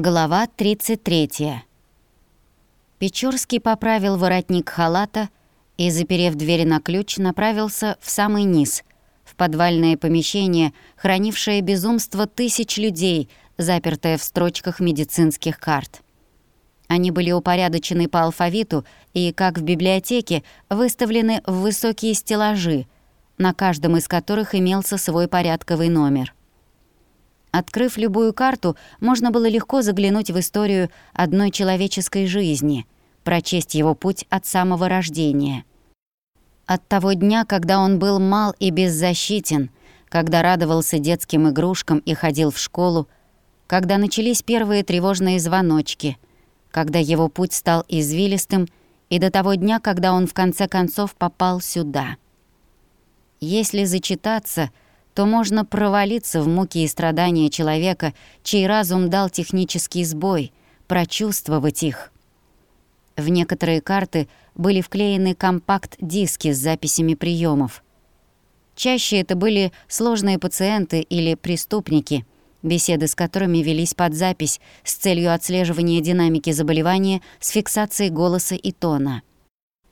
Глава 33. Печорский поправил воротник халата и, заперев двери на ключ, направился в самый низ, в подвальное помещение, хранившее безумство тысяч людей, запертое в строчках медицинских карт. Они были упорядочены по алфавиту и, как в библиотеке, выставлены в высокие стеллажи, на каждом из которых имелся свой порядковый номер. Открыв любую карту, можно было легко заглянуть в историю одной человеческой жизни, прочесть его путь от самого рождения. От того дня, когда он был мал и беззащитен, когда радовался детским игрушкам и ходил в школу, когда начались первые тревожные звоночки, когда его путь стал извилистым, и до того дня, когда он в конце концов попал сюда. Если зачитаться — то можно провалиться в муки и страдания человека, чей разум дал технический сбой, прочувствовать их. В некоторые карты были вклеены компакт-диски с записями приемов. Чаще это были сложные пациенты или преступники, беседы с которыми велись под запись с целью отслеживания динамики заболевания с фиксацией голоса и тона.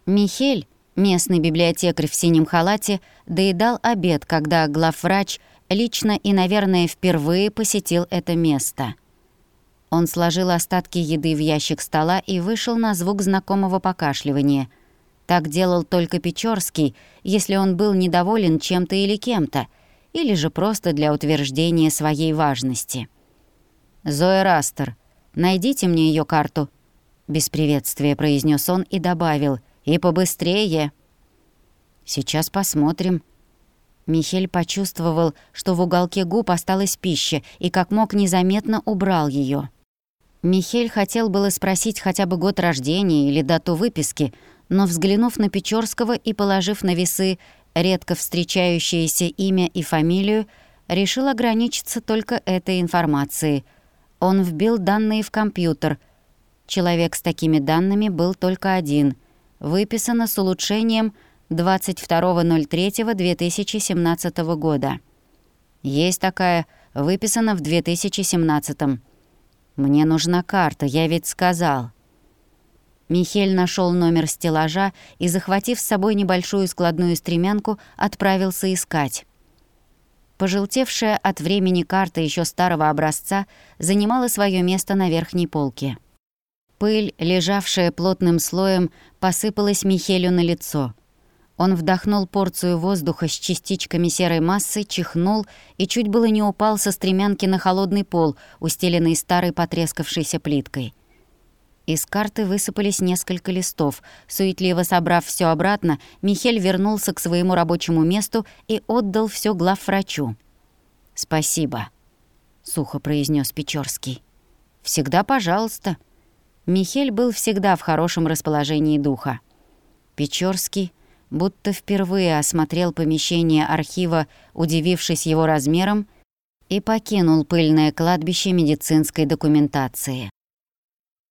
Михель Местный библиотекарь в синем халате доедал обед, когда главврач лично и, наверное, впервые посетил это место. Он сложил остатки еды в ящик стола и вышел на звук знакомого покашливания. Так делал только Печорский, если он был недоволен чем-то или кем-то, или же просто для утверждения своей важности. «Зоя Растер, найдите мне ее карту», — без приветствия произнес он и добавил — и побыстрее. Сейчас посмотрим. Михель почувствовал, что в уголке губ осталась пища, и как мог незаметно убрал ее. Михель хотел было спросить хотя бы год рождения или дату выписки, но, взглянув на Печорского и положив на весы редко встречающееся имя и фамилию, решил ограничиться только этой информацией. Он вбил данные в компьютер. Человек с такими данными был только один — Выписано с улучшением 22.03.2017 года. Есть такая, выписана в 2017. Мне нужна карта, я ведь сказал. Михель нашел номер стеллажа и, захватив с собой небольшую складную стремянку, отправился искать. Пожелтевшая от времени карта еще старого образца занимала свое место на верхней полке. Пыль, лежавшая плотным слоем, посыпалась Михелю на лицо. Он вдохнул порцию воздуха с частичками серой массы, чихнул и чуть было не упал со стремянки на холодный пол, устеленный старой потрескавшейся плиткой. Из карты высыпались несколько листов. Суетливо собрав все обратно, Михель вернулся к своему рабочему месту и отдал все главврачу. «Спасибо», — сухо произнес Печорский. «Всегда пожалуйста», Михель был всегда в хорошем расположении духа. Печорский будто впервые осмотрел помещение архива, удивившись его размером, и покинул пыльное кладбище медицинской документации.